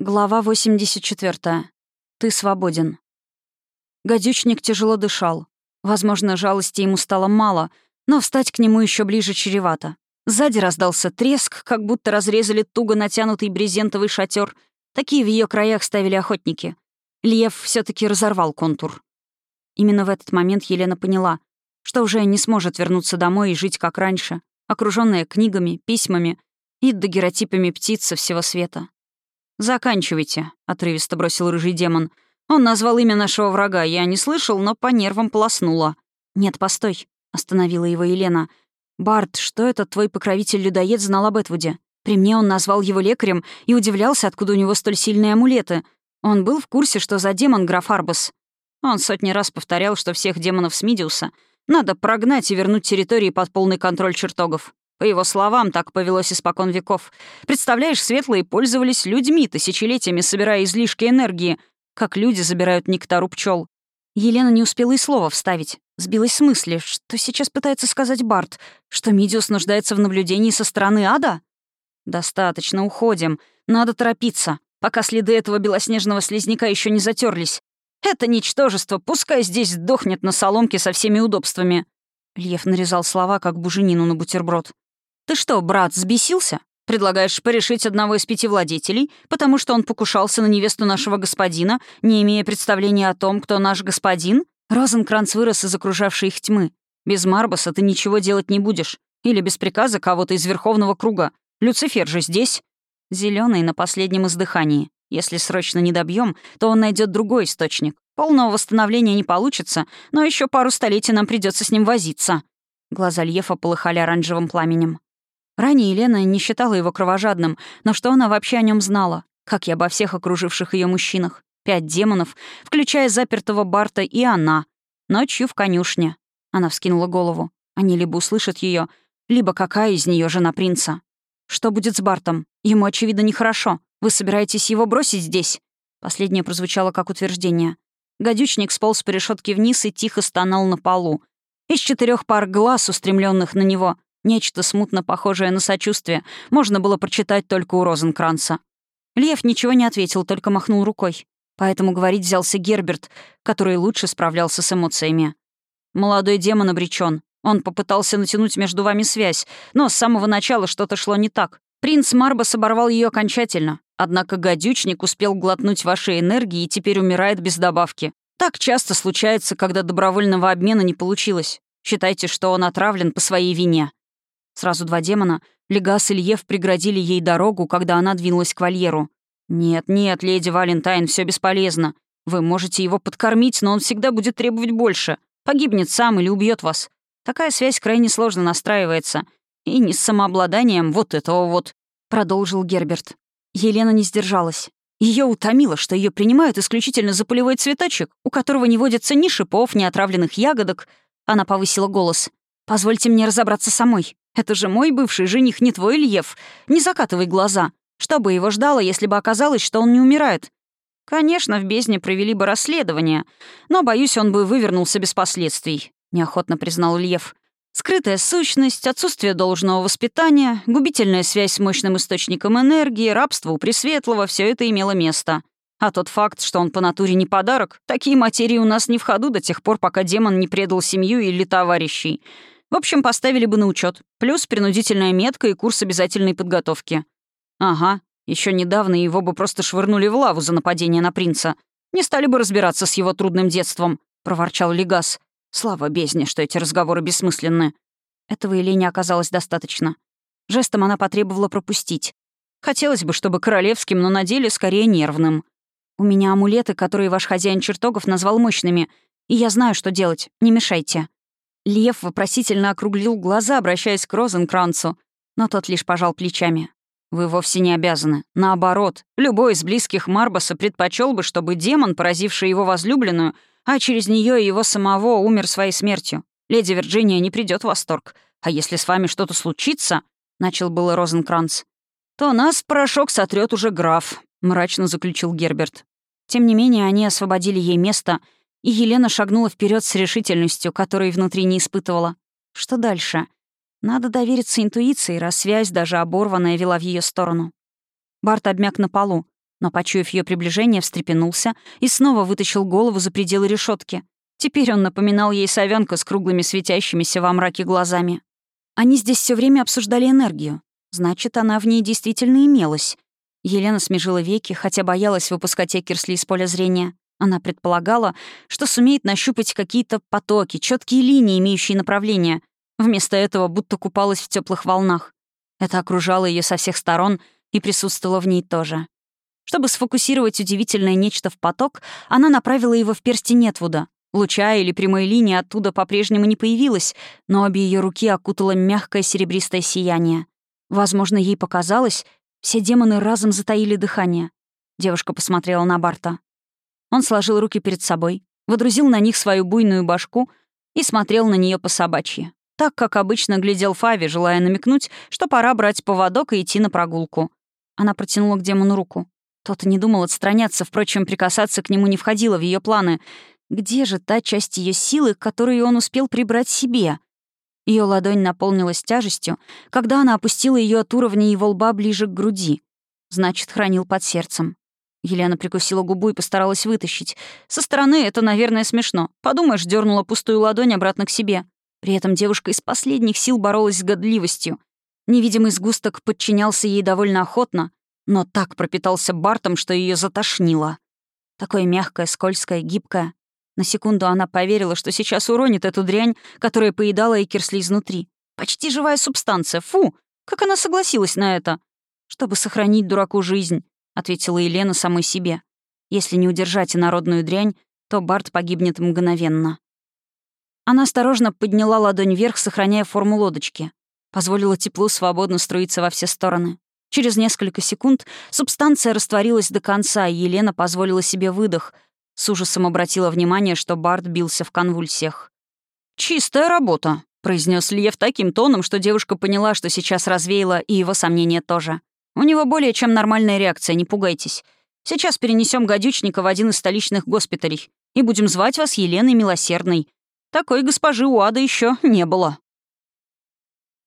Глава 84. Ты свободен. Гадючник тяжело дышал. Возможно, жалости ему стало мало, но встать к нему еще ближе чревато. Сзади раздался треск, как будто разрезали туго натянутый брезентовый шатер. Такие в ее краях ставили охотники. Лев все таки разорвал контур. Именно в этот момент Елена поняла, что уже не сможет вернуться домой и жить как раньше, окруженная книгами, письмами и дагеротипами птиц со всего света. «Заканчивайте», — отрывисто бросил рыжий демон. «Он назвал имя нашего врага. Я не слышал, но по нервам полоснула». «Нет, постой», — остановила его Елена. «Барт, что этот твой покровитель-людоед знал об Этвуде? При мне он назвал его лекарем и удивлялся, откуда у него столь сильные амулеты. Он был в курсе, что за демон граф Арбас. Он сотни раз повторял, что всех демонов Смидиуса надо прогнать и вернуть территории под полный контроль чертогов. По его словам, так повелось испокон веков. Представляешь, светлые пользовались людьми, тысячелетиями собирая излишки энергии, как люди забирают нектар у пчел. Елена не успела и слова вставить. Сбилась с мысли, что сейчас пытается сказать Барт, что Мидиус нуждается в наблюдении со стороны ада? «Достаточно, уходим. Надо торопиться, пока следы этого белоснежного слизняка еще не затерлись. Это ничтожество, пускай здесь сдохнет на соломке со всеми удобствами». Лев нарезал слова, как буженину на бутерброд. «Ты что, брат, взбесился? Предлагаешь порешить одного из пяти владетелей, потому что он покушался на невесту нашего господина, не имея представления о том, кто наш господин?» Розенкранц вырос из окружавшей их тьмы. «Без Марбаса ты ничего делать не будешь. Или без приказа кого-то из Верховного Круга. Люцифер же здесь». Зеленый на последнем издыхании. Если срочно не добьем, то он найдет другой источник. Полного восстановления не получится, но еще пару столетий нам придется с ним возиться. Глаза Льефа полыхали оранжевым пламенем. Ранее Елена не считала его кровожадным, но что она вообще о нем знала? Как и обо всех окруживших ее мужчинах. Пять демонов, включая запертого Барта и она. Ночью в конюшне. Она вскинула голову. Они либо услышат ее, либо какая из нее жена принца. Что будет с Бартом? Ему, очевидно, нехорошо. Вы собираетесь его бросить здесь?» Последнее прозвучало как утверждение. Гадючник сполз по решетке вниз и тихо стонал на полу. Из четырех пар глаз, устремленных на него, Нечто смутно похожее на сочувствие можно было прочитать только у Розенкранца. Лев ничего не ответил, только махнул рукой. Поэтому говорить взялся Герберт, который лучше справлялся с эмоциями. «Молодой демон обречен. Он попытался натянуть между вами связь, но с самого начала что-то шло не так. Принц Марбас оборвал ее окончательно. Однако гадючник успел глотнуть ваши энергии и теперь умирает без добавки. Так часто случается, когда добровольного обмена не получилось. Считайте, что он отравлен по своей вине. Сразу два демона, Легас и Льев, преградили ей дорогу, когда она двинулась к вольеру. «Нет, нет, леди Валентайн, все бесполезно. Вы можете его подкормить, но он всегда будет требовать больше. Погибнет сам или убьет вас. Такая связь крайне сложно настраивается. И не с самообладанием вот этого вот», — продолжил Герберт. Елена не сдержалась. Ее утомило, что ее принимают исключительно за полевой цветочек, у которого не водится ни шипов, ни отравленных ягодок. Она повысила голос. «Позвольте мне разобраться самой. Это же мой бывший жених, не твой Льев. Не закатывай глаза. Что бы его ждало, если бы оказалось, что он не умирает? Конечно, в бездне провели бы расследование, но, боюсь, он бы вывернулся без последствий», — неохотно признал Льев. «Скрытая сущность, отсутствие должного воспитания, губительная связь с мощным источником энергии, рабство у Пресветлого — все это имело место. А тот факт, что он по натуре не подарок, такие материи у нас не в ходу до тех пор, пока демон не предал семью или товарищей. В общем, поставили бы на учет. Плюс принудительная метка и курс обязательной подготовки. Ага, еще недавно его бы просто швырнули в лаву за нападение на принца. Не стали бы разбираться с его трудным детством, проворчал Легас. Слава бездне, что эти разговоры бессмысленны. Этого Елене оказалось достаточно. Жестом она потребовала пропустить. Хотелось бы, чтобы королевским, но на деле скорее нервным. «У меня амулеты, которые ваш хозяин чертогов назвал мощными, и я знаю, что делать. Не мешайте». Лев вопросительно округлил глаза, обращаясь к Розенкранцу, но тот лишь пожал плечами. «Вы вовсе не обязаны. Наоборот, любой из близких Марбаса предпочел бы, чтобы демон, поразивший его возлюбленную, а через нее и его самого умер своей смертью. Леди Вирджиния не придет в восторг. А если с вами что-то случится, — начал было Розенкранц, — то нас порошок сотрет уже граф», — мрачно заключил Герберт. Тем не менее, они освободили ей место — и Елена шагнула вперед с решительностью, которой внутри не испытывала. Что дальше? Надо довериться интуиции, раз связь, даже оборванная, вела в ее сторону. Барт обмяк на полу. Но, почуяв ее приближение, встрепенулся и снова вытащил голову за пределы решетки. Теперь он напоминал ей совенка с круглыми светящимися во мраке глазами. Они здесь все время обсуждали энергию. Значит, она в ней действительно имелась. Елена смежила веки, хотя боялась выпускать Экерсли из поля зрения. Она предполагала, что сумеет нащупать какие-то потоки, четкие линии, имеющие направление. Вместо этого будто купалась в теплых волнах. Это окружало ее со всех сторон и присутствовало в ней тоже. Чтобы сфокусировать удивительное нечто в поток, она направила его в перстень Нетвуда. Луча или прямой линии оттуда по-прежнему не появилось, но обе ее руки окутало мягкое серебристое сияние. Возможно, ей показалось, все демоны разом затаили дыхание. Девушка посмотрела на Барта. Он сложил руки перед собой, водрузил на них свою буйную башку и смотрел на нее по собачьи. Так, как обычно глядел Фави, желая намекнуть, что пора брать поводок и идти на прогулку. Она протянула к демону руку. Тот не думал отстраняться, впрочем, прикасаться к нему не входило в ее планы. Где же та часть ее силы, которую он успел прибрать себе? Ее ладонь наполнилась тяжестью, когда она опустила ее от уровня его лба ближе к груди. Значит, хранил под сердцем. Елена прикусила губу и постаралась вытащить. Со стороны это, наверное, смешно. Подумаешь, дернула пустую ладонь обратно к себе. При этом девушка из последних сил боролась с годливостью. Невидимый сгусток подчинялся ей довольно охотно, но так пропитался Бартом, что ее затошнило. Такое мягкое, скользкое, гибкое. На секунду она поверила, что сейчас уронит эту дрянь, которая поедала Экерсли изнутри. Почти живая субстанция. Фу! Как она согласилась на это? Чтобы сохранить дураку жизнь ответила Елена самой себе. Если не удержать инородную дрянь, то Барт погибнет мгновенно. Она осторожно подняла ладонь вверх, сохраняя форму лодочки. Позволила теплу свободно струиться во все стороны. Через несколько секунд субстанция растворилась до конца, и Елена позволила себе выдох. С ужасом обратила внимание, что Барт бился в конвульсиях. «Чистая работа», — произнес Лев таким тоном, что девушка поняла, что сейчас развеяла и его сомнения тоже. У него более чем нормальная реакция, не пугайтесь. Сейчас перенесем гадючника в один из столичных госпиталей и будем звать вас Еленой Милосердной. Такой госпожи у Ада еще не было».